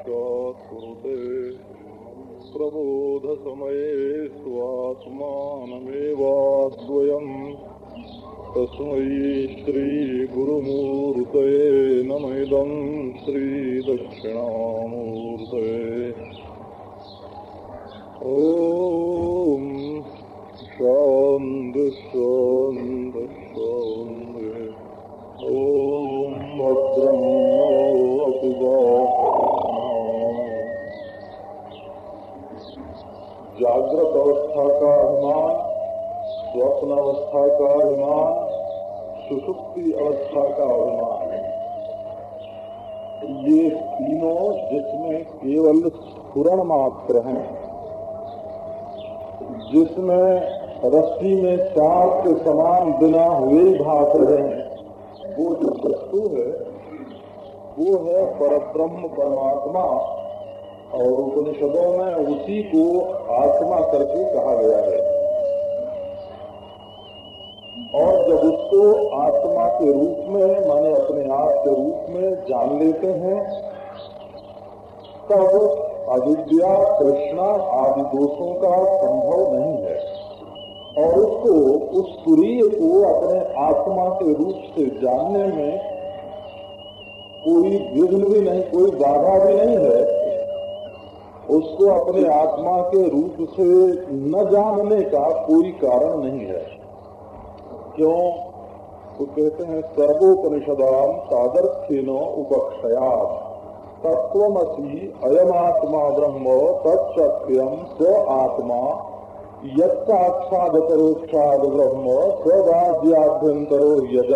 कुरुते प्रबोधसमये स्वात्मानमेवाद्वयम्। तस्मै श्रीगुरुमूर्तये नमिदम्। श्रीदक्षिणामूर्तये। ॐ शान्ति शान्ति शान्ति। ॐ जागृत अवस्था का अभिमान स्वप्न अवस्था का अभिमान सुसुप्ति अवस्था का अभिमान ये तीनों जिसमें केवल स्फुरण मात्र हैं, जिसमें रस्सी में चाक के समान बिना हुए भाग रहे हैं, वो जो वस्तु है, वो है परब्रह्म परमात्मा। और उपनिषदों में उसी को आत्मा करके कहा गया है। और जब उसको आत्मा के रूप में, माने अपने आप के रूप में जान लेते हैं, तब अविद्या कृष्णा आदि दोषों का संभव नहीं है। और उसको, उस तुरीय को अपने आत्मा के रूप से जानने में कोई विघ्न भी नहीं, कोई बाधा भी नहीं है। उसको अपने आत्मा के रूप से न जानने का कोई कारण नहीं है। क्यों? तो कहते हैं सर्वोपनिषदाम सादर्थ्यनो उपक्षयात। तत्वमसी अयमात्मा ब्रह्म तत्सत्यम स्व आत्मा। यक्षाद ब्रह्म स्वराज्याभ्यंतरो यज।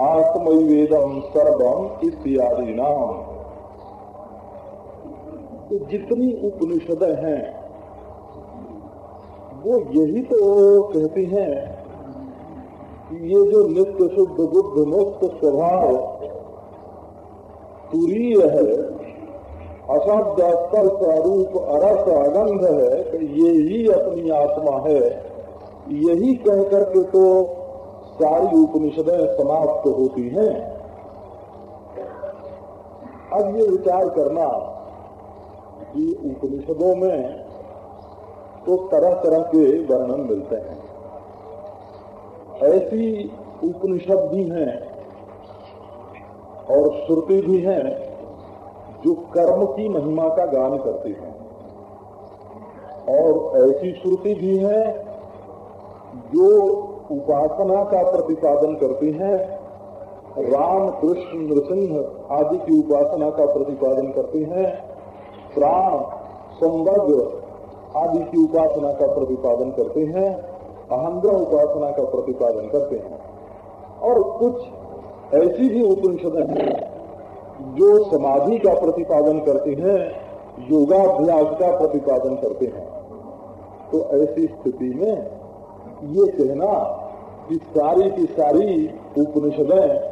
आत्मवेदम सर्वम इत्यादि नाम तो जितनी उपनिषद हैं, वो यही तो कहती हैं कि ये जो नित्य शुद्ध बुद्ध मुक्त स्वभाव तुरीय है अशब्द स्पर्श रूप अरस अगंध है कि ये ही अपनी आत्मा है। यही कह करके तो सारी उपनिषदें समाप्त होती हैं। अब ये विचार करना कि उपनिषदों में तो तरह तरह के वर्णन मिलते हैं। ऐसी उपनिषद भी हैं और श्रुति भी हैं जो कर्म की महिमा का गान करती हैं। और ऐसी श्रुति भी है जो उपासना का प्रतिपादन करती हैं, राम, कृष्ण, नृसिंह आदि की उपासना का प्रतिपादन करती हैं। प्राण संवर्ग आदि की उपासना का प्रतिपादन करते हैं, अहंग्रह उपासना का प्रतिपादन करते हैं। और कुछ ऐसी भी उपनिषदें हैं जो समाधि का प्रतिपादन करते हैं, योगाभ्यास का प्रतिपादन करते हैं। तो ऐसी स्थिति में ये कहना कि सारी की सारी उपनिषदें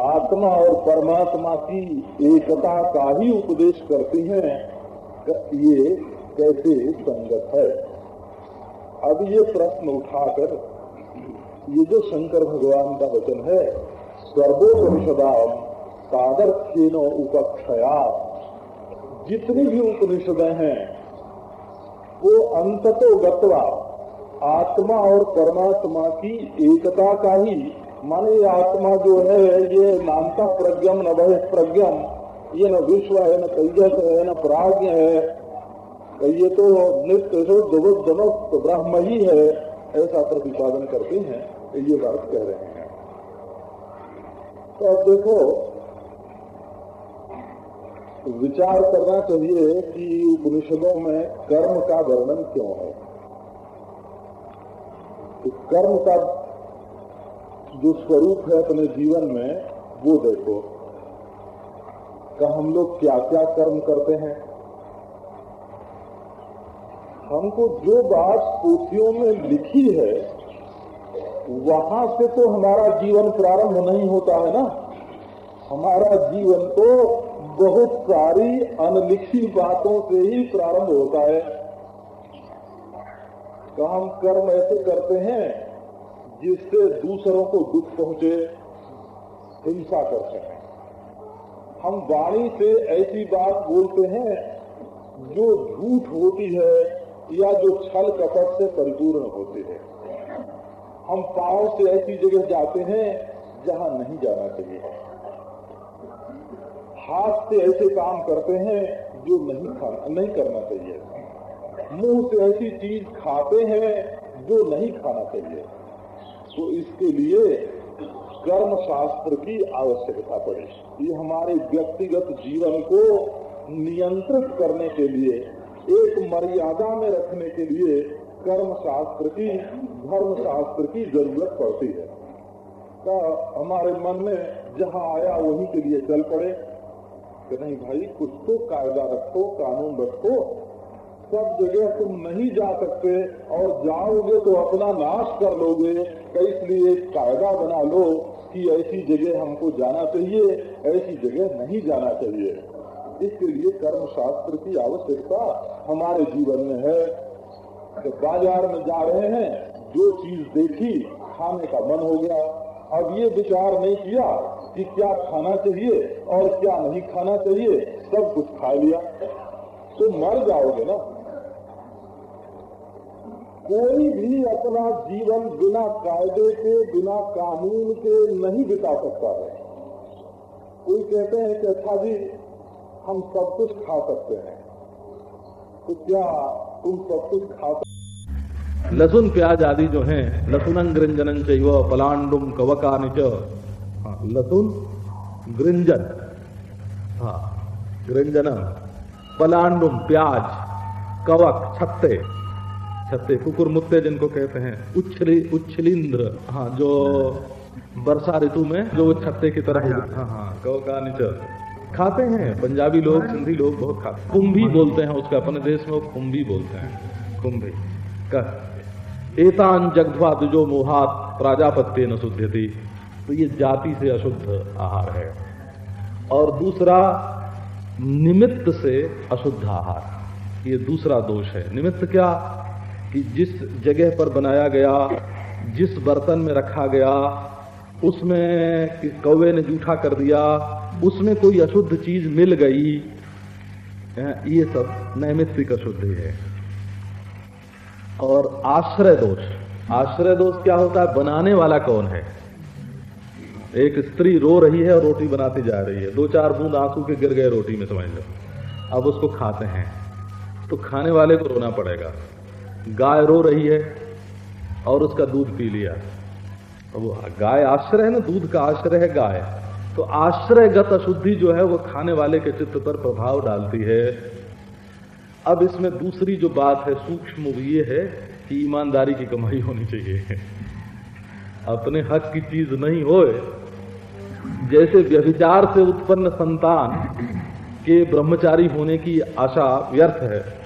आत्मा और परमात्मा की एकता का ही उपदेश करती हैं ये कैसे संगत है? अब ये प्रश्न उठाकर, ये जो शंकर भगवान का वचन है, सर्वोपनिषदाम तादर्थ्यनो उपक्षया। जितनी भी उपनिषद हैं, वो अंततो गत्वा आत्मा और परमात्मा की एकता का ही माने आत्मा जो है, ये नामता प्रज्ञम, न भय प्रज्ञम, ये न विश्व है, न तेजस है, न प्राज्ञ है। ये तो नित्य शुद्ध बुद्ध मुक्त ब्रह्म ही है, ऐसा प्रतिपादन करते हैं ये बात कह रहे हैं। तो अब देखो, विचार करना चाहिए कि उपनिषदों में कर्म का वर्णन क्यों है? तो कर्म का जो स्वरूप है अपने जीवन में, वो देखो। का हम लोग क्या क्या कर्म करते हैं? हमको जो बात पोथियों में लिखी है, वहाँ से तो हमारा जीवन प्रारंभ नहीं होता है ना। हमारा जीवन तो बहुत सारी अनलिखी बातों से ही प्रारंभ होता है। तो हम कर्म ऐसे करते हैं जिससे दूसरों को दुख पहुँचे, हिंसा कर हैं हम वाणी से ऐसी बात बोलते हैं, जो झूठ होती है या जो छल कपट से परिपूर्ण होती है। हम पाँव से ऐसी जगह जाते हैं, जहाँ नहीं जाना चाहिए। हाथ से ऐसे काम करते हैं, जो नहीं खाना नहीं करना चाहिए। मुँह से ऐसी चीज़ खाते हैं, जो नहीं खाना चाहिए। तो इसके लिए कर्म शास्त्र की आवश्यकता पड़े। ये हमारे व्यक्तिगत जीवन को नियंत्रित करने के लिए, एक मर्यादा में रखने के लिए कर्म शास्त्र की धर्म शास्त्र की ज़रूरत पड़ती है। तो हमारे मन में जहाँ आया वही के लिए चल पड़े कि नहीं भाई, कुछ तो कायदा रखो, कानून रखो सब जगह तुम नहीं जा सकते और जाओगे तो अपना नाश कर लोगे तो इसलिए कायदा बना लो कि ऐसी जगह हमको जाना चाहिए, ऐसी जगह नहीं जाना चाहिए। इसके लिए कर्म शास्त्र की आवश्यकता हमारे जीवन में है। तो बाज़ार में जा रहे हैं, जो चीज़ देखी, खाने का मन हो गया। अब ये विचार नहीं किया कि क्या खाना चाहिए और क्या नहीं खाना चाहिए, सब कुछ खा लिया। तो मर जाओगे ना। कोई भी अपना जीवन बिना कायदे के, बिना कानून के नहीं बिता सकता है। कोई कहते हैं कि अच्छा जी, हम सब कुछ खा सकते हैं। तो क्या तुम सब कुछ खा सकते लहसुन प्याज आदि जो हैं लसुन गृंजन चैव पलांडुम कवकानि च। लसुन लहसुन गृंजन हाँ गृंजन पलांडुम, प्याज, कवक, छत्ते। छत्ते कुकुर मुत्ते जिनको कहते हैं। उच्छली उच्छलिंद्र हाँ जो वर्षा ऋतु में जो वो छत्ते की तरह हाँ हाँ कवकानि च खाते हैं पंजाबी लोग सिंधी लोग बहुत खाते हैं। कुंभी बोलते हैं उसका अपने देश में वो कुंभी बोलते हैं। कुंभी। कह एतान जगध्वा दुजो मोहात प्राजापत्य न तो ये जाति से अशुद्ध आहार है। और दूसरा निमित्त से अशुद्ध आहार। ये दूसरा दोष है। निमित्त क्या? कि जिस जगह पर बनाया गया, जिस बर्तन में रखा गया, उसमें कौवे ने जूठा कर दिया, उसमें कोई अशुद्ध चीज़ मिल गई ये सब नैमित्तिक अशुद्धि है। और आश्रय दोष आश्रय दोष क्या होता है? बनाने वाला कौन है? एक स्त्री रो रही है और रोटी बनाती जा रही है। दो चार बूंद आँसू के गिर गए रोटी में, समझ लो। अब उसको खाते हैं। तो खाने वाले को रोना पड़ेगा। गाय रो रही है और उसका दूध पी लिया। वो गाय आश्रय है ना? दूध का आश्रय है गाय। तो आश्रयगत अशुद्धि जो है, वो खाने वाले के चित्त पर प्रभाव डालती है। अब इसमें दूसरी जो बात है, सूक्ष्म ये है कि ईमानदारी की कमाई होनी चाहिए। अपने हक की चीज़ नहीं होए। जैसे व्यभिचार से उत्पन्न संतान के ब्रह्मचारी होने की आशा व्यर्थ है।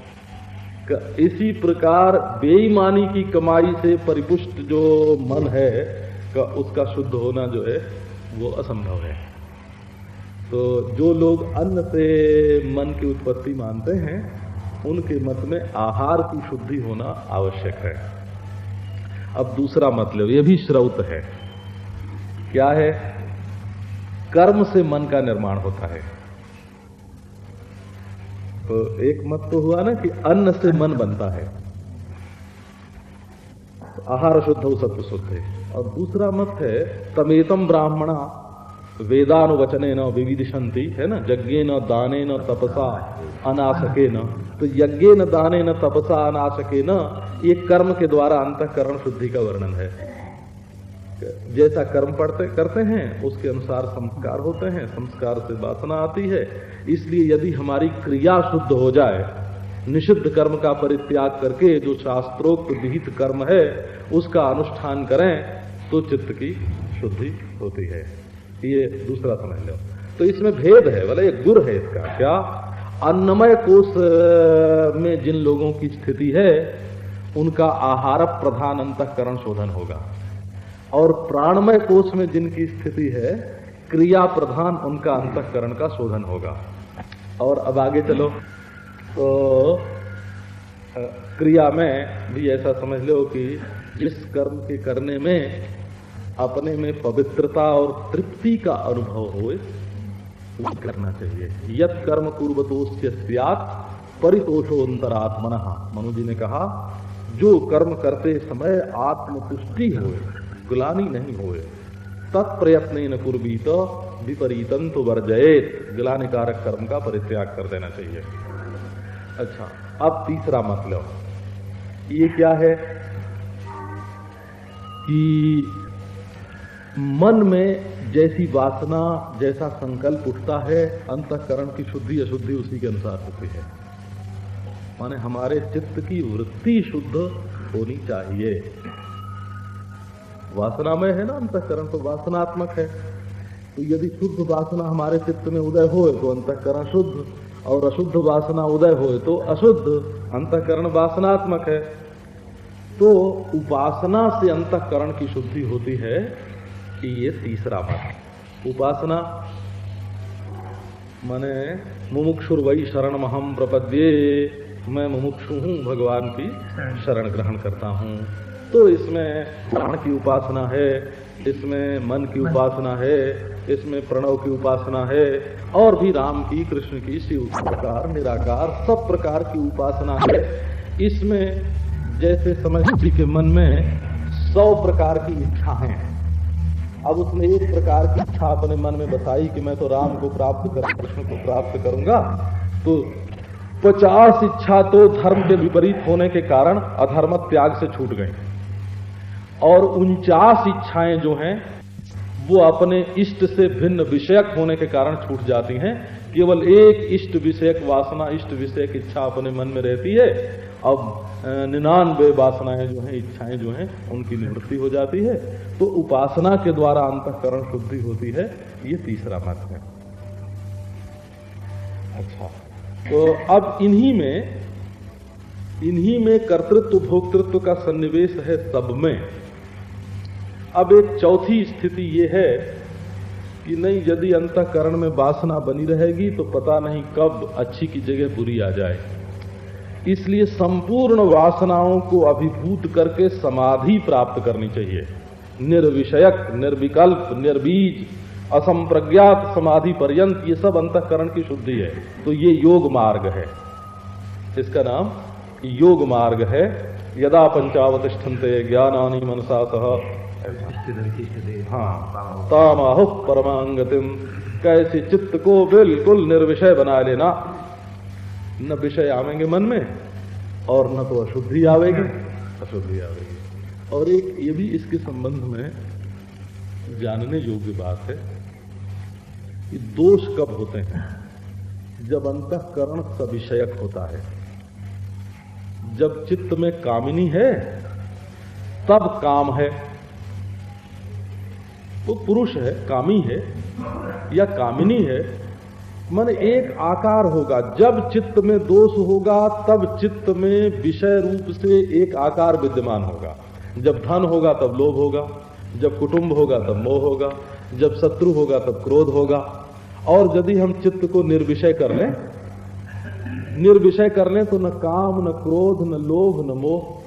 इसी प्रकार बेईमानी की कमाई से परिपुष्ट जो मन है, का उसका शुद्ध होना जो है, वो असंभव है। तो जो लोग अन्न से मन की उत्पत्ति मानते हैं, उनके मत में आहार की शुद्धि होना आवश्यक है। अब दूसरा मतलब ये भी श्रौत है। क्या है? कर्म से मन का निर्माण होता है। तो एक मत तो हुआ ना कि अन्न से मन बनता है। तो आहार शुद्ध हो सत्व शुद्ध है। और दूसरा मत है, तमेतम ब्राह्मणा वेदानुवचने न विविधिशंति है ना? यज्ञ न दाने न तपसा अनाशके न तो यज्ञ न दाने न तपसा अनाशके न ये कर्म के द्वारा अंतकरण शुद्धि का वर्णन है। जैसा कर्म पढ़ते, करते हैं, उसके अनुसार संस्कार होते हैं, संस्कार से वासना आती है। इसलिए यदि हमारी क्रिया शुद्ध हो जाए, निषिद्ध कर्म का परित्याग करके जो शास्त्रोक्त विहित कर्म है, उसका अनुष्ठान करें तो चित्त की शुद्धि होती है। ये दूसरा समझ लो तो इसमें भेद है बोले ये गुर है इसका, क्या? अन्नमय कोष में जिन लोगों की स्थिति है, उनका आहार प्रधान अंतकरण शोधन होगा। और प्राणमय कोष में जिनकी स्थिति है क्रिया प्रधान उनका अंतकरण का शोधन होगा। और अब आगे चलो। तो क्रिया में भी ऐसा समझ लो कि जिस कर्म के करने में अपने में पवित्रता और तृप्ति का अनुभव हो करना चाहिए। यत कर्म पूर्व पूर्वतोष्य परितोषो अंतरात्मन। मनु जी ने कहा, जो कर्म करते समय आत्मतुष्टि हो गुलानी नहीं हो तत्प्रयत्न न पूर्वीत विपरीतन तो वर्जयेत। गिलाने कर्म का परित्याग कर देना चाहिए। अच्छा अब तीसरा मतलब ये क्या है? कि मन में जैसी वासना, जैसा संकल्प उठता है, अंतकरण की शुद्धि, अशुद्धि उसी के अनुसार होती है। माने हमारे चित्त की वृत्ति शुद्ध होनी चाहिए। वासना में है ना अंतकरण तो वासनात्मक है। तो यदि शुद्ध वासना हमारे चित्त में उदय हो तो अंतकरण शुद्ध और अशुद्ध वासना उदय हो तो अशुद्ध अंतकरण वासनात्मक है। तो उपासना से अंतकरण की शुद्धि होती है कि ये तीसरा मत उपासना मने मुमुक्षुर वही शरण महम प्रपद्ये। मैं मुमुक्षु हूँ भगवान की शरण ग्रहण करता हूँ। तो इसमें प्राण की उपासना है इसमें मन की उपासना है इसमें प्रणव की उपासना है और भी राम की कृष्ण की शिव प्रकार निराकार सब प्रकार की उपासना है। इसमें जैसे समझ के मन में सौ प्रकार की इच्छा है। अब उसने एक प्रकार की इच्छा अपने मन में बताई कि मैं तो राम को प्राप्त कर कृष्ण को प्राप्त करूँगा तो पचास इच्छा तो धर्म के विपरीत होने के कारण अधर्म त्याग से छूट गई। और उनचास इच्छाएँ जो हैं, वो अपने इष्ट से भिन्न विषयक होने के कारण छूट जाती हैं। केवल एक इष्ट विषयक वासना, इष्ट विषयक इच्छा अपने मन में रहती है, अब निन्यानवे वासनाएँ जो हैं, इच्छाएँ जो हैं, उनकी निवृत्ति हो जाती है। तो उपासना के द्वारा अंतकरण शुद्धि होती है, ये तीसरा मत है। अच्छा तो अब इन्हीं में इन्हीं में कर्तृत्व, भोक्तृत्व का सन्निवेश है सब में। अब एक चौथी स्थिति ये है कि नहीं, यदि अंतकरण में वासना बनी रहेगी तो पता नहीं कब अच्छी की जगह बुरी आ जाए। इसलिए संपूर्ण वासनाओं को अभिभूत करके समाधि प्राप्त करनी चाहिए। निर्विषयक, निर्विकल्प, निर्बीज, असंप्रज्ञात समाधि पर्यंत ये सब अंतकरण की शुद्धि है। तो ये योग मार्ग है। इसका नाम योग मार्ग है। यदा पंचावतिष्ठन्ते ज्ञानानी मनसा सह। हाँ तामाहु परमांगतिम। कैसे चित्त को बिल्कुल निर्विषय बना लेना। न विषय आवेंगे मन में और न तो अशुद्धि आवेगी। अशुद्धि आवेगी। और एक ये भी इसके संबंध में जानने योग्य बात है कि दोष कब होते हैं? जब अंतकरण सविषयक होता है। जब चित्त में कामिनी है तब काम है। वो पुरुष है, कामी है, या कामिनी है, मन एक आकार होगा। जब चित्त में दोष होगा, तब चित्त में विषय रूप से एक आकार विद्यमान होगा। जब धन होगा, तब लोभ होगा। जब कुटुंब होगा, तब मोह होगा। जब शत्रु होगा, तब क्रोध होगा। और यदि हम चित्त को निर्विषय कर लें, निर्विषय कर लें तो न काम, न क्रोध, न लोभ, न मोह।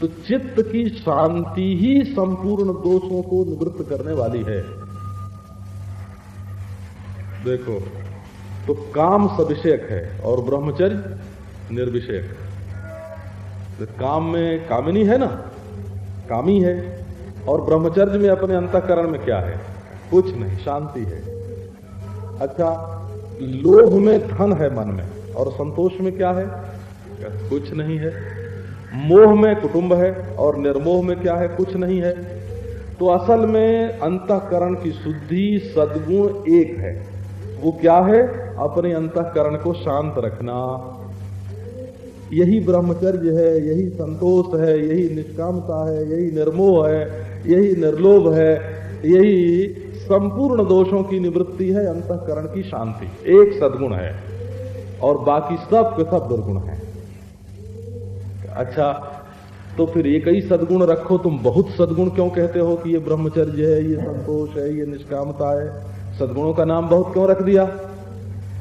तो चित्त की शांति ही संपूर्ण दोषों को निवृत्त करने वाली है। देखो तो काम सविषयक है और ब्रह्मचर्य निर्विषयक तो काम में कामिनी है ना? कामी है। और ब्रह्मचर्य में अपने अंतकरण में क्या है? कुछ नहीं, शांति है। अच्छा लोभ में धन है मन में और संतोष में क्या है? कुछ नहीं है। मोह में कुटुंब है और निर्मोह में क्या है? कुछ नहीं है। तो असल में अंतकरण की शुद्धि सदगुण एक है। वो क्या है? अपने अंतकरण को शांत रखना। यही ब्रह्मचर्य है, यही संतोष है, यही निष्कामता है, यही निर्मोह है, यही निर्लोभ है, यही संपूर्ण दोषों की निवृत्ति है, अंतकरण की शांति। एक सदगुण है और बाकी सब के सब दुर्गुण है। अच्छा तो फिर एक ही सदगुण रखो, तुम बहुत सदगुण क्यों कहते हो कि ये ब्रह्मचर्य है, ये संतोष है, ये निष्कामता है? सदगुणों का नाम बहुत क्यों रख दिया?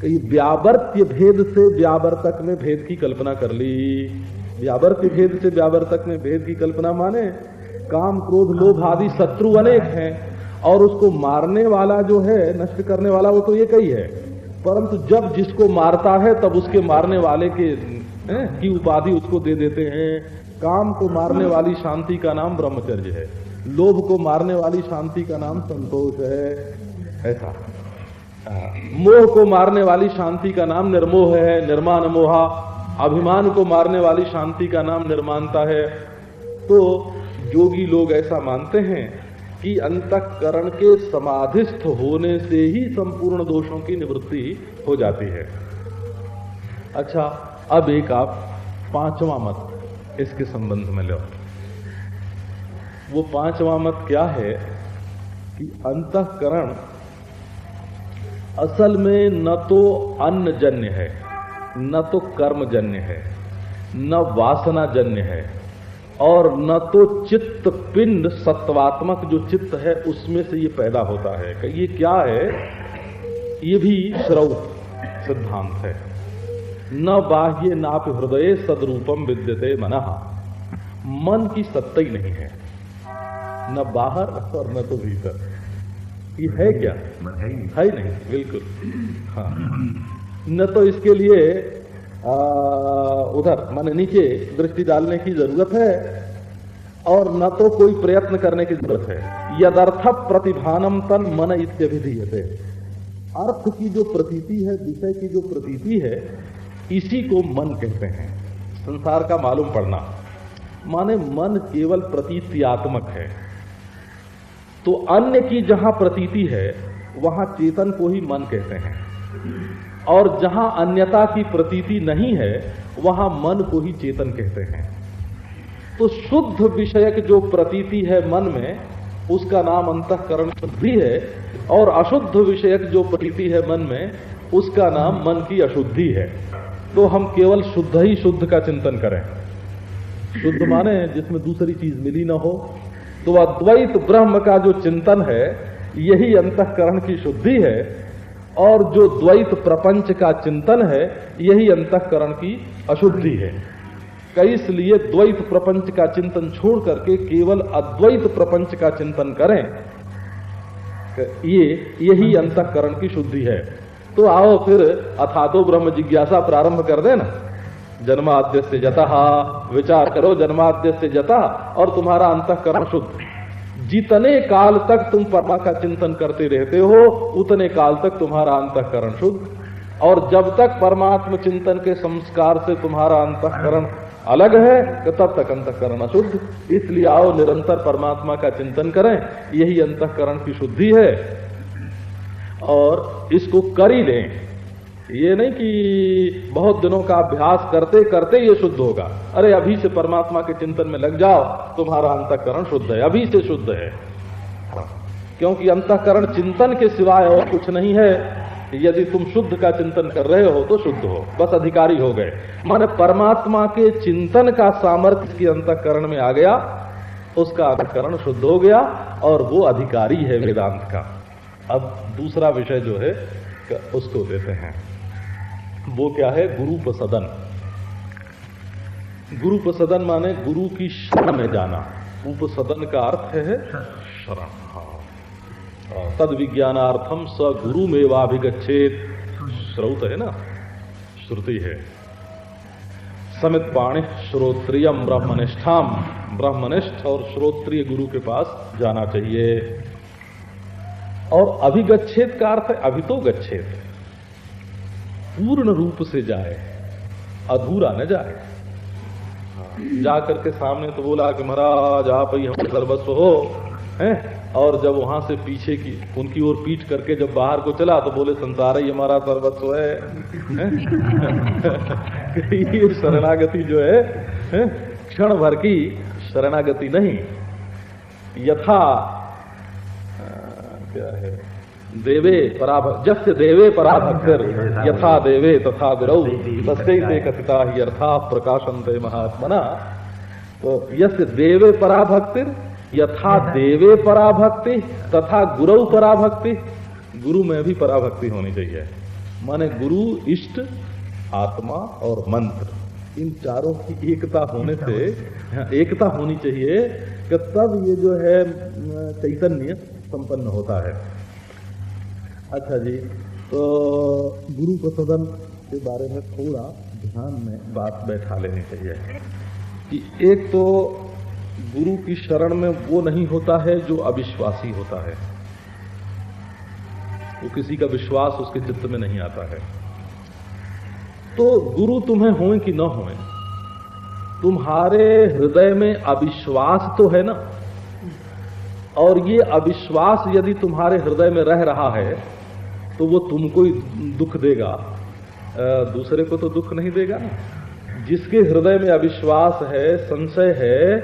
कि व्यावर्त्य भेद से व्यावर्तक में भेद की कल्पना कर ली। व्यावर्त्य भेद से व्यावर्तक में भेद की कल्पना माने? काम, क्रोध, लोभ आदि शत्रु अनेक हैं, और उसको मारने वाला जो है, नष्ट करने वाला वो तो एक ही है। परंतु जब जिसको मारता है, तब उसके मारने वाले के की उपाधि उसको दे देते हैं। काम को मारने वाली शांति का नाम ब्रह्मचर्य है। लोभ को मारने वाली शांति का नाम संतोष है। ऐसा। मोह को मारने वाली शांति का नाम निर्मोह है, निर्माण मोहा। अभिमान को मारने वाली शांति का नाम निर्माणता है। तो योगी लोग ऐसा मानते हैं कि अंतकरण के समाधिस्थ होने से ही संपूर्ण दोषों की निवृत्ति हो जाती है। अच्छा अब एक आप पांचवा मत इसके संबंध में लो। वो पांचवा मत क्या है कि अंतकरण असल में न तो अन्न जन्य है, न तो कर्मजन्य है, न वासना जन्य है, और न तो चित्त पिंड सत्वात्मक जो चित्त है उसमें से ये पैदा होता है। ये क्या है? ये भी श्रव सिद्धांत है। न बाह्य नाप हृदय सदरूपम विद्यते मन। मन की सत्ता ही नहीं है। न बाहर और न तो भीतर। ये है क्या? है ही नहीं। नहीं बिल्कुल। हाँ। न तो इसके लिए आ, उधर माने नीचे दृष्टि डालने की ज़रूरत है और न तो कोई प्रयत्न करने की ज़रूरत है। यदर्थ प्रतिभानम तन मन इत्यभिधीयते। अर्थ की जो प्रतीति है विषय की जो प्रतीति है इसी को मन कहते हैं। संसार का मालूम पड़ना। माने मन केवल प्रतीत्यात्मक है। तो अन्य की जहाँ प्रतीति है, वहाँ चेतन को ही मन कहते हैं। और जहाँ अन्यता की प्रतीति नहीं है, वहाँ मन को ही चेतन कहते हैं। तो शुद्ध विषयक जो प्रतीति है मन में, उसका नाम अंतकरण शुद्धि है, और अशुद्ध विषयक जो प्रतीति है मन में, उसका नाम मन की अशुद्धि है। तो हम केवल शुद्ध ही शुद्ध का चिंतन करें। शुद्ध माने जिसमें दूसरी चीज़ मिली ना हो। तो अद्वैत ब्रह्म का जो चिंतन है, यही अंतकरण की शुद्धि है। और जो द्वैत प्रपंच का चिंतन है, यही अंतकरण की अशुद्धि है। कई इसलिए द्वैत प्रपंच का चिंतन छोड़ करके केवल अद्वैत प्रपंच का चिंतन करें। ये, यही अंतकरण की शुद्धि है। तो आओ फिर अथातो ब्रह्म जिज्ञासा प्रारंभ कर देना। जन्माद्य से जता, विचार करो जन्माद्य से जता, और तुम्हारा अंतकरण शुद्ध। जितने काल तक तुम परमा का चिंतन करते रहते हो, उतने काल तक तुम्हारा अंतकरण शुद्ध। और जब तक परमात्म चिंतन के संस्कार से तुम्हारा अंतकरण अलग है तो तब तक अंतकरण अशुद्ध। इसलिए आओ निरंतर परमात्मा का चिंतन करें। यही अंतकरण की शुद्धि है। और इसको कर ही लें। ये नहीं कि बहुत दिनों का अभ्यास करते करते ये शुद्ध होगा। अरे, अभी से परमात्मा के चिंतन में लग जाओ, तुम्हारा अंतकरण शुद्ध है, अभी से शुद्ध है। क्योंकि अंतकरण चिंतन के सिवाय और कुछ नहीं है। यदि तुम शुद्ध का चिंतन कर रहे हो तो शुद्ध हो, बस अधिकारी हो गए। माने परमात्मा के चिंतन का सामर्थ्य की अंतकरण में आ गया, उसका अंतकरण शुद्ध हो गया, और वो अधिकारी है वेदांत का। अब दूसरा विषय जो है उसको देते हैं। वो क्या है? गुरु प्रसदन। गुरु प्रसदन माने गुरु की शरण में जाना। उपसदन का अर्थ है शरण। हाँ। तद विज्ञानार्थम स गुरु में वाभिगछेद श्रौत है ना? श्रुति है। समित पाणि श्रोत्रियम ब्रह्मनिष्ठाम ब्रह्मनिष्ठ और श्रोत्रिय गुरु के पास जाना चाहिए। और अभिगच्छेद का अर्थ है अभी तो गच्छेद पूर्ण रूप से जाए, अधूरा न जाए जा करके सामने तो बोला कि महाराज, आप ही हम सर्वस्व हो, हैं और जब वहाँ से पीछे की, उनकी ओर पीट करके जब बाहर को चला तो बोले, संसार ही हमारा सर्वस्व है? ये शरणागति जो है? क्षण भर की शरणागति नहीं यथा क्या है? देवे पराभक्त जस्य देवे पराभक्तिर यथा देवे तथा गुरौ तस्ते कथिता ही। अर्था प्रकाशनते महात्मना। तो यस्य देवे पराभक्तिर यथा देवे पराभक्ति तथा गुरु पराभक्ति। गुरु में भी पराभक्ति होनी चाहिए। माने गुरु इष्ट आत्मा और मंत्र। इन चारों की एकता होने से एकता होनी चाहिए कि तब ये जो है चैतन्य संपन्न होता है। अच्छा जी तो गुरु प्रसदन के बारे में थोड़ा ध्यान में बात बैठा लेनी चाहिए। कि एक तो गुरु की शरण में वो नहीं होता है जो अविश्वासी होता है। वो किसी का विश्वास उसके चित्त में नहीं आता है। तो गुरु तुम्हें हों कि न हों तुम्हारे हृदय में अविश्वास तो है ना? और ये अविश्वास यदि तुम्हारे हृदय में रह रहा है तो वो तुमको ही दुख देगा। दूसरे को तो दुख नहीं देगा। ना जिसके हृदय में अविश्वास है, संशय है,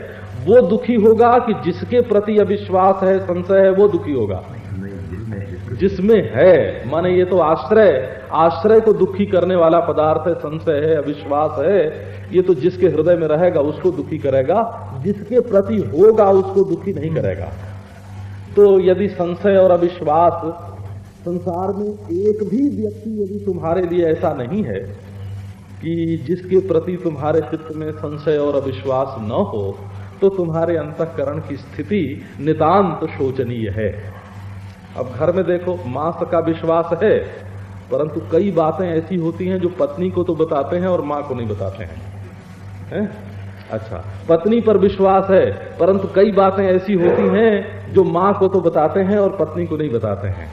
वो दुखी होगा कि जिसके प्रति अविश्वास है, संशय है, वो दुखी होगा। जिसमें है, माने ये तो आश्रय आश्रय को दुखी करने वाला पदार्थ है, संशय है, अविश्वास है, ये तो जिसके हृदय में रहेगा, उसको दुखी करेगा। जिसके प्रति होगा, उसको दुखी नहीं करेगा। तो यदि संशय और अविश्वास, संसार में एक भी व्यक्ति यदि तुम्हारे लिए ऐसा नहीं है कि जिसके प्रति तुम्हारे चित्त में संशय और अविश्वास न हो तो तुम्हारे अंतकरण की स्थिति नितांत शोचनीय है अब घर में देखो माँ का विश्वास है, परंतु कई बातें ऐसी होती हैं जो पत्नी को तो बताते हैं और माँ को नहीं बताते हैं है? अच्छा पत्नी पर विश्वास है, परंतु कई बातें ऐसी होती हैं जो माँ को तो बताते हैं और पत्नी को नहीं बताते हैं।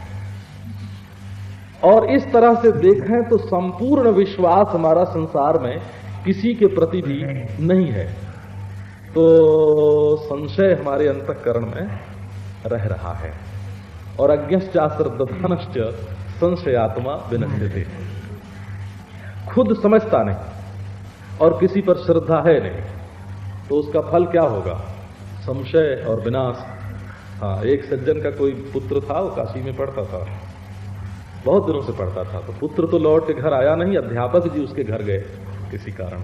और इस तरह से देखें तो संपूर्ण विश्वास हमारा संसार में किसी के प्रति भी नहीं है। तो संशय हमारे अंतकरण में रह रहा है। और अज्ञश्चाश्रद्धानश्च संशयात्मा विनश्यते। खुद समझता नहीं और किसी पर श्रद्धा है नहीं। तो उसका फल क्या होगा? संशय और विनाश। हाँ एक सज्जन का कोई पुत्र था, वो काशी में पढ़ता था। बहुत दिनों से पढ़ता था। तो पुत्र तो लौट के घर आया नहीं, अध्यापक जी उसके घर गए किसी कारण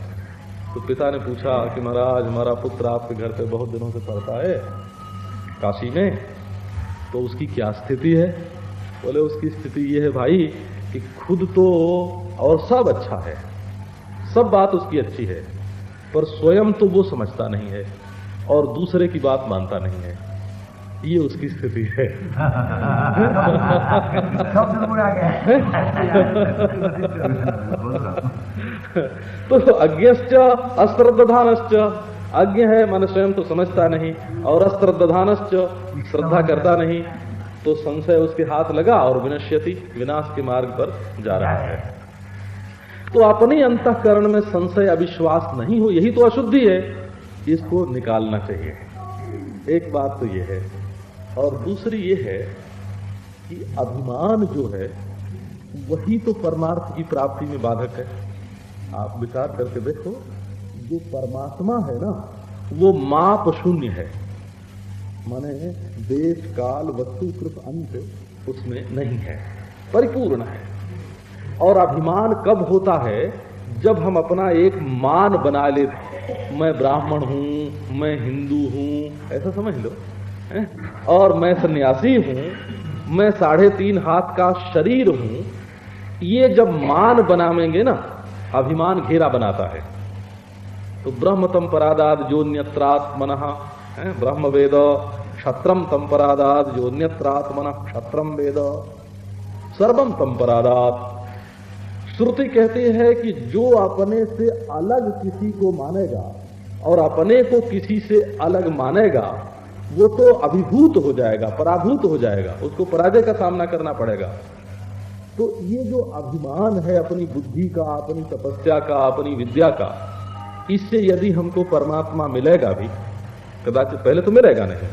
तो पिता ने पूछा कि महाराज, हमारा पुत्र आपके घर पे बहुत दिनों से पढ़ता है, काशी में। तो उसकी क्या स्थिति है? बोले, उसकी स्थिति ये है भाई कि खुद तो और सब अच्छा है। सब बात उसकी अच्छी है। पर स्वयं तो वो समझता नहीं है और दूसरे की बात मानता नहीं है। ये उसकी स्थिति है। तो अज्ञश्च अश्रद्धानश्च अज्ञ है, मन स्वयं तो समझता नहीं, और अश्रद्धानश्च श्रद्धा करता नहीं तो संशय उसके हाथ लगा और विनश्यति, विनाश के मार्ग पर जा रहा है। तो अपने अंतकरण में संशय, अविश्वास नहीं हो, यही तो अशुद्धि है। इसको निकालना चाहिए। एक बात तो यह है, और दूसरी ये है कि अभिमान जो है, वही तो परमार्थ की प्राप्ति में बाधक है। आप विचार करके देखो, जो परमात्मा है ना, वो माप शून्य है। माने देश, काल, वस्तु कृत अंत उसमें नहीं है, परिपूर्ण है। और अभिमान कब होता है जब हम अपना एक मान बना लेते मैं ब्राह्मण हूँ, मैं हिंदू हूँ, ऐसा समझ लो? और मैं सन्यासी हूँ, मैं साढ़े तीन हाथ का शरीर हूँ, ये जब मान बनावेंगे ना, अभिमान घेरा बनाता है। तो ब्रह्म तम परादाद जो न्यत्रात्मन ब्रह्म वेद, क्षत्रम तम परादाद जो न्यत्रात्मन क्षत्रम वेद सर्वम तम परादात। श्रुति कहती है कि जो अपने से अलग किसी को मानेगा और अपने को किसी से अलग मानेगा, वो तो अभिभूत हो जाएगा, पराभूत हो जाएगा। उसको पराजय का सामना करना पड़ेगा। तो ये जो अभिमान है अपनी बुद्धि का, अपनी तपस्या का, अपनी विद्या का, इससे यदि हमको परमात्मा मिलेगा भी, कदाचित पहले तो मिलेगा नहीं,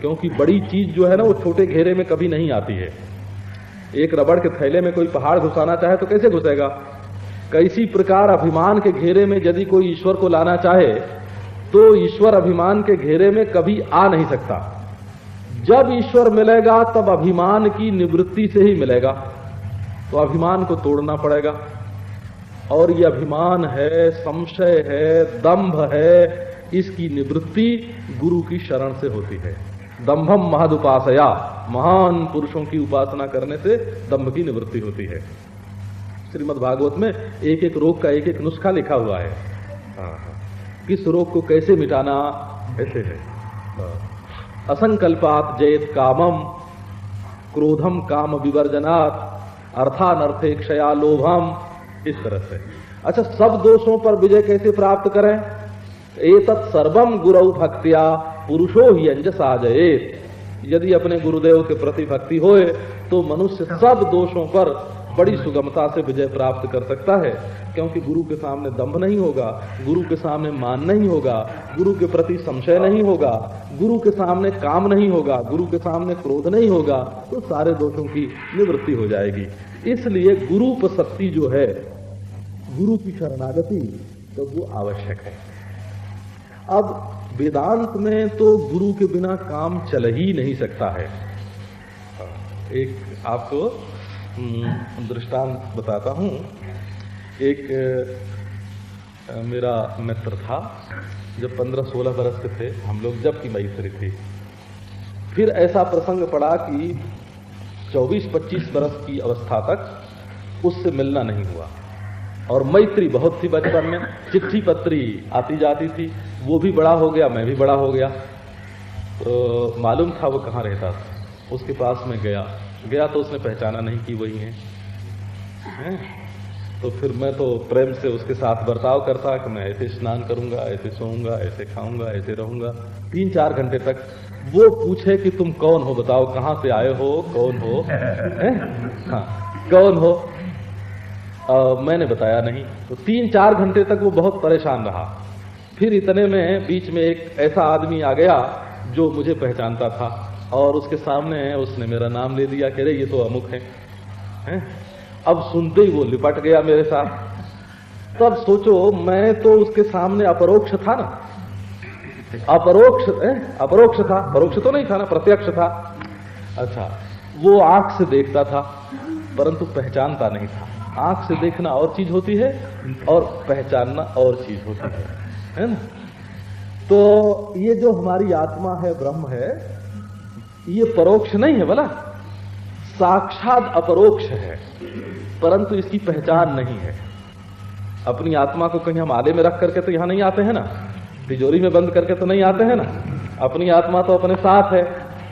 क्योंकि बड़ी चीज़ जो है ना, वो छोटे घेरे में कभी नहीं आती है। एक रबड़ के थैले में कोई पहाड़ घुसाना चाहे तो कैसे घुसेगा? कैसी प्रकार अभिमान के घेरे में यदि कोई ईश्वर को लाना चाहे तो ईश्वर अभिमान के घेरे में कभी आ नहीं सकता। जब ईश्वर मिलेगा, तब अभिमान की निवृत्ति से ही मिलेगा। तो अभिमान को तोड़ना पड़ेगा। और ये अभिमान है, संशय है, दंभ है, इसकी निवृत्ति गुरु की शरण से होती है। दंभम महदुपासया। महान पुरुषों की उपासना करने से दम्भ की निवृत्ति होती है। श्रीमद भागवत में एक एक रोग का एक एक नुस्खा लिखा हुआ है। हाँ, हाँ। किस रोग को कैसे मिटाना? ऐसे है। हाँ। असंकल्पात जयत कामम क्रोधम काम विवर्जनात् अर्थानर्थे क्षया लोभम इस तरह से। अच्छा सब दोषों पर विजय कैसे प्राप्त करें? एतत् सर्वम गुरु भक्तिया पुरुषो ही अंजस आ यदि अपने गुरुदेव के प्रति भक्ति होए तो मनुष्य सब दोषों पर बड़ी सुगमता से विजय प्राप्त कर सकता है, क्योंकि गुरु के सामने दम्भ नहीं होगा, गुरु के सामने मान नहीं होगा, गुरु के प्रति संशय नहीं होगा, गुरु के सामने काम नहीं होगा, गुरु के सामने क्रोध नहीं होगा तो सारे दोषों की निवृत्ति हो जाएगी। इसलिए गुरु शक्ति जो है, गुरु की शरणागति तो वो आवश्यक है। अब वेदांत में तो गुरु के बिना काम चल ही नहीं सकता है। एक आपको हम्म, दृष्टांत बताता हूँ। एक मेरा मित्र था जब पंद्रह सोलह बरस के थे हम लोग जब की मैत्री थी। फिर ऐसा प्रसंग पड़ा कि 24-25 बरस की अवस्था तक उससे मिलना नहीं हुआ। और मैत्री बहुत थी बचपन में चिट्ठी पत्री आती जाती थी वो भी बड़ा हो गया मैं भी बड़ा हो गया। तो मालूम था वो कहाँ रहता था। उसके पास में गया। गया तो उसने पहचाना नहीं कि वही है, है? तो फिर मैं तो प्रेम से उसके साथ बर्ताव करता कि मैं ऐसे स्नान करूँगा ऐसे सोऊँगा ऐसे खाऊँगा ऐसे रहूँगा। तीन चार घंटे तक वो पूछे कि तुम कौन हो बताओ कहाँ से आए हो कौन हो? हाँ? कौन हो? आ, मैंने बताया नहीं। तो तीन चार घंटे तक वो बहुत परेशान रहा। फिर इतने में बीच में एक ऐसा आदमी आ गया जो मुझे पहचानता था और उसके सामने उसने मेरा नाम ले दिया कि अरे ये तो अमुक है, है? अब सुनते ही वो लिपट गया मेरे साथ। तब सोचो मैं तो उसके सामने अपरोक्ष था ना। अपरोक्ष अपरोक्ष था। परोक्ष तो नहीं था ना प्रत्यक्ष था। अच्छा वो आँख से देखता था परंतु पहचानता नहीं था। आँख से देखना और चीज़ होती है और पहचानना और चीज़ होती है। है ना? तो ये जो हमारी आत्मा है ब्रह्म है ये परोक्ष नहीं है बोला? साक्षात अपरोक्ष है परंतु इसकी पहचान नहीं है। अपनी आत्मा को कहीं हम आले में रख करके तो यहाँ नहीं आते हैं ना? तिजोरी में बंद करके तो नहीं आते हैं ना? अपनी आत्मा तो अपने साथ है,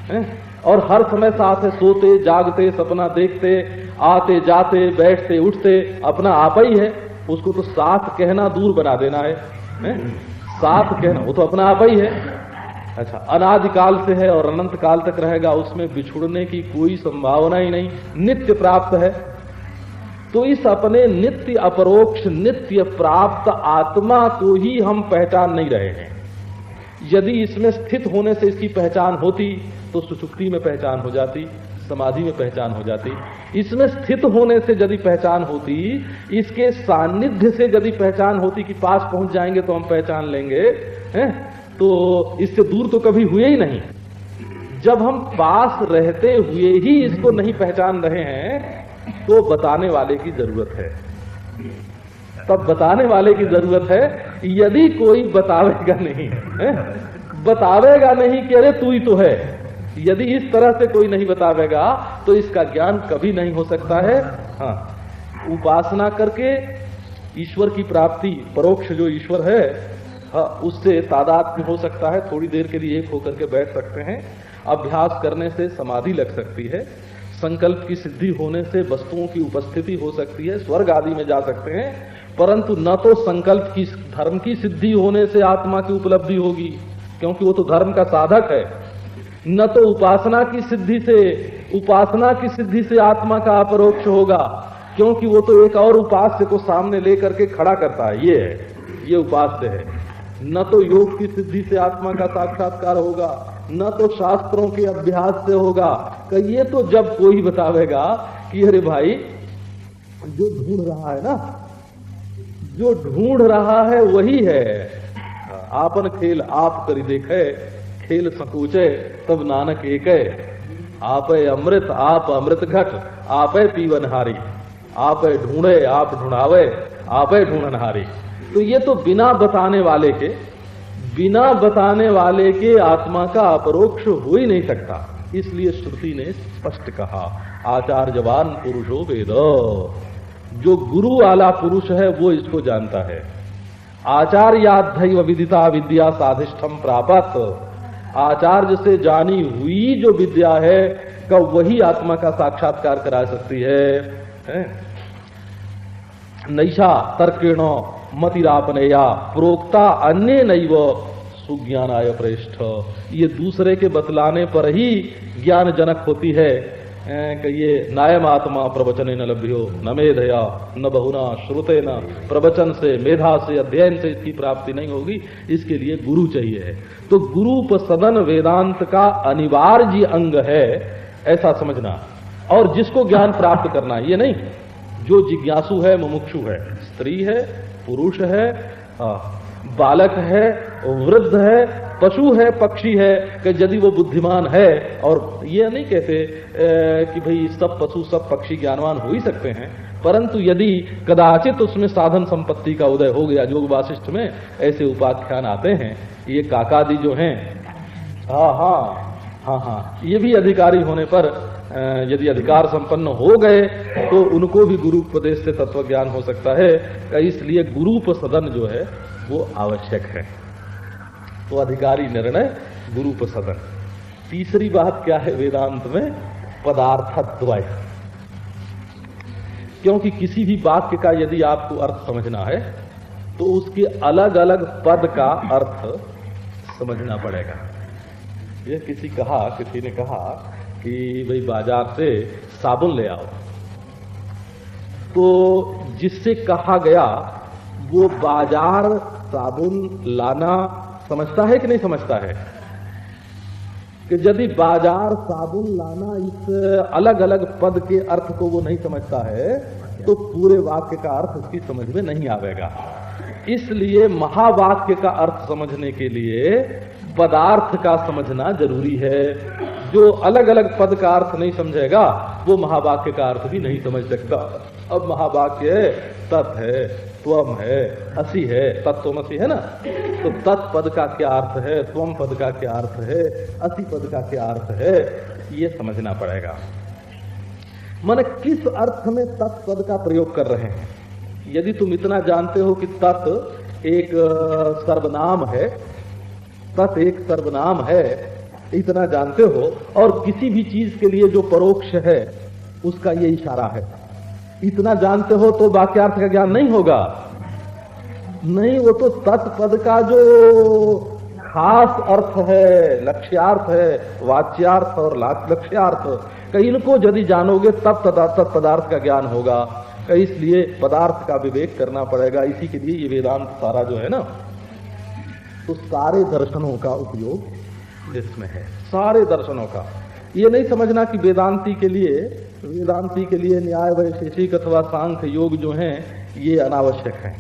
है? और हर समय साथ है सोते जागते सपना देखते आते जाते बैठते उठते अपना आप ही है। उसको तो साथ कहना दूर बना देना है, है? साथ कहना वो तो अपना आप ही है। अच्छा अनादिकाल से है और अनंत काल तक रहेगा, उसमें बिछुड़ने की कोई संभावना ही नहीं। नित्य प्राप्त है। तो इस अपने नित्य अपरोक्ष, नित्य प्राप्त आत्मा को ही हम पहचान नहीं रहे हैं। यदि इसमें स्थित होने से इसकी पहचान होती तो सुसुक्ति में पहचान हो जाती। समाधि में पहचान हो जाती। इसमें स्थित होने से यदि पहचान होती, इसके सानिध्य से यदि पहचान होती कि पास पहुँच जाएँगे तो हम पहचान लेंगे, हैं? तो इससे दूर तो कभी हुए ही नहीं। जब हम पास रहते हुए ही इसको नहीं पहचान रहे हैं तो बताने वाले की ज़रूरत है। तब बताने वाले की ज़रूरत है, यदि कोई बतावेगा नहीं, है? बतावेगा नहीं कि अरे तू ही तो है। यदि इस तरह से कोई नहीं बतावेगा तो इसका ज्ञान कभी नहीं हो सकता है। हाँ उपासना करके ईश्वर की प्राप्ति परोक्ष जो ईश्वर है हाँ, उससे तादाद हो सकता है थोड़ी देर के लिए एक होकर के बैठ सकते हैं। अभ्यास करने से समाधि लग सकती है संकल्प की सिद्धि होने से वस्तुओं की उपस्थिति हो सकती है स्वर्ग आदि में जा सकते हैं परंतु न तो संकल्प की धर्म की सिद्धि होने से आत्मा की उपलब्धि होगी क्योंकि वो तो धर्म का साधक है। न तो उपासना की सिद्धि से, उपासना की सिद्धि से आत्मा का अपरोक्ष होगा, क्योंकि वो तो एक और उपास्य को सामने लेकर के खड़ा करता है। ये है, ये उपास्य है। न तो योग की सिद्धि से आत्मा का साक्षात्कार होगा, न तो शास्त्रों के अभ्यास से होगा। कि ये तो जब कोई बतावेगा कि, अरे भाई, जो ढूंढ रहा है ना, जो ढूंढ रहा है वही है। आपन खेल आप करी देखे खेल सकूचे, तब नानक एक, आप अमृत आप अमृत घट, आप पीवनहारी आप ढूंढे, आप ढूंढावे, आप ढूंढनहारी तो ये तो बिना बताने वाले के, बिना बताने वाले के आत्मा का अपरोक्ष हो ही नहीं सकता। इसलिए श्रुति ने स्पष्ट कहा, आचार्यवान पुरुषो वेद। जो गुरु वाला पुरुष है, वो इसको जानता है। आचार्याध्य विदिता विद्या साधिष्ठम प्राप्त। आचार्य से जानी हुई जो विद्या है का वही आत्मा का साक्षात्कार करा सकती है, है? नैशा तर्केण मतिरापनेया प्रोक्ता अन्य नैव सुज्ञानाय प्रेष्ठ। ये दूसरे के बतलाने पर ही ज्ञान जनक होती है। कि ये नायम आत्मा प्रवचन न लभ्यो, न मेधया न बहुना श्रुते न प्रवचन से, मेधा से, अध्ययन से इसकी प्राप्ति नहीं होगी, इसके लिए गुरु चाहिए है। तो गुरु सदन वेदांत का अनिवार्य अंग है, ऐसा समझना। और जिसको ज्ञान प्राप्त करना ये नहीं। जो जिज्ञासु है, मुमुक्षु है। स्त्री है, पुरुष है, बालक है, वृद्ध है पशु है, पक्षी है, कि यदि वो बुद्धिमान है, और ये नहीं कहते कि भाई सब पशु, सब पक्षी ज्ञानवान हो ही सकते हैं, परंतु यदि कदाचित उसमें साधन संपत्ति का उदय हो गया, योग वाशिष्ठ में, ऐसे उपाख्यान आते हैं, ये काकादि जो हैं हाँ हाँ हाँ हाँ ये भी अधिकारी होने पर यदि अधिकार संपन्न हो गए तो उनको भी गुरु उपदेश से तत्व ज्ञान हो सकता है, इसलिए गुरु सदन जो है, वो आवश्यक है। तो अधिकारी निर्णय गुरु सदन तीसरी बात क्या है वेदांत में? पदार्थद्वय क्योंकि किसी भी वाक्य का यदि आपको अर्थ समझना है तो उसके अलग अलग पद का अर्थ समझना पड़ेगा। यह किसी कहा, किसी ने कहा कि भाई बाज़ार से साबुन ले आओ। तो जिससे कहा गया, वो बाज़ार साबुन लाना समझता है कि नहीं समझता है? कि यदि बाज़ार साबुन लाना इस अलग अलग पद के अर्थ को वो नहीं समझता है तो पूरे वाक्य का अर्थ उसकी समझ में नहीं आवेगा। इसलिए महावाक्य का अर्थ समझने के लिए पदार्थ का समझना ज़रूरी है। जो अलग अलग पद का अर्थ नहीं समझेगा, वो महावाक्य का अर्थ भी नहीं समझ सकता। अब महावाक्य तत् है। त्वम है, असी है तत्वमसी है ना? तो तत्पद का क्या अर्थ है त्वम पद का क्या अर्थ है, असी पद का क्या अर्थ है, ये समझना पड़ेगा। मन किस अर्थ में तत्पद का प्रयोग कर रहे हैं? यदि तुम इतना जानते हो कि तत् एक सर्वनाम है, तत् एक सर्वनाम है, इतना जानते हो, और किसी भी चीज़ के लिए जो परोक्ष है, उसका ये इशारा है। इतना जानते हो तो वाक्यार्थ का ज्ञान नहीं होगा। नहीं, वो तो तत्पद का जो खास अर्थ है, लक्ष्यार्थ है, वाच्यार्थ और लक्ष्यार्थ, कहीं इनको यदि जानोगे तब तत्पदार्थ का ज्ञान होगा। इसलिए पदार्थ का विवेक करना पड़ेगा। इसी के लिए ये वेदांत सारा जो है ना तो सारे दर्शनों का उपयोग इसमें है। सारे दर्शनों का। ये नहीं समझना कि वेदांति के लिए वेदांति के लिए न्याय वैशेषिक अथवा सांख्य योग जो हैं, ये अनावश्यक है।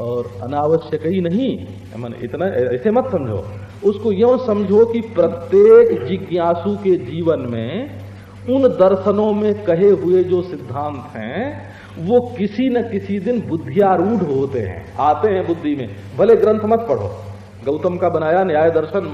और अनावश्यक ही नहीं, मन इतना, ऐसे मत समझो। उसको यो समझो कि प्रत्येक जिज्ञासु के जीवन में उन दर्शनों में कहे हुए जो सिद्धांत हैं, वो किसी न किसी दिन बुद्धियारूढ़ होते हैं, आते हैं बुद्धि में। भले ग्रंथ मत पढ़ो। गौतम का बनाया न्याय दर्शन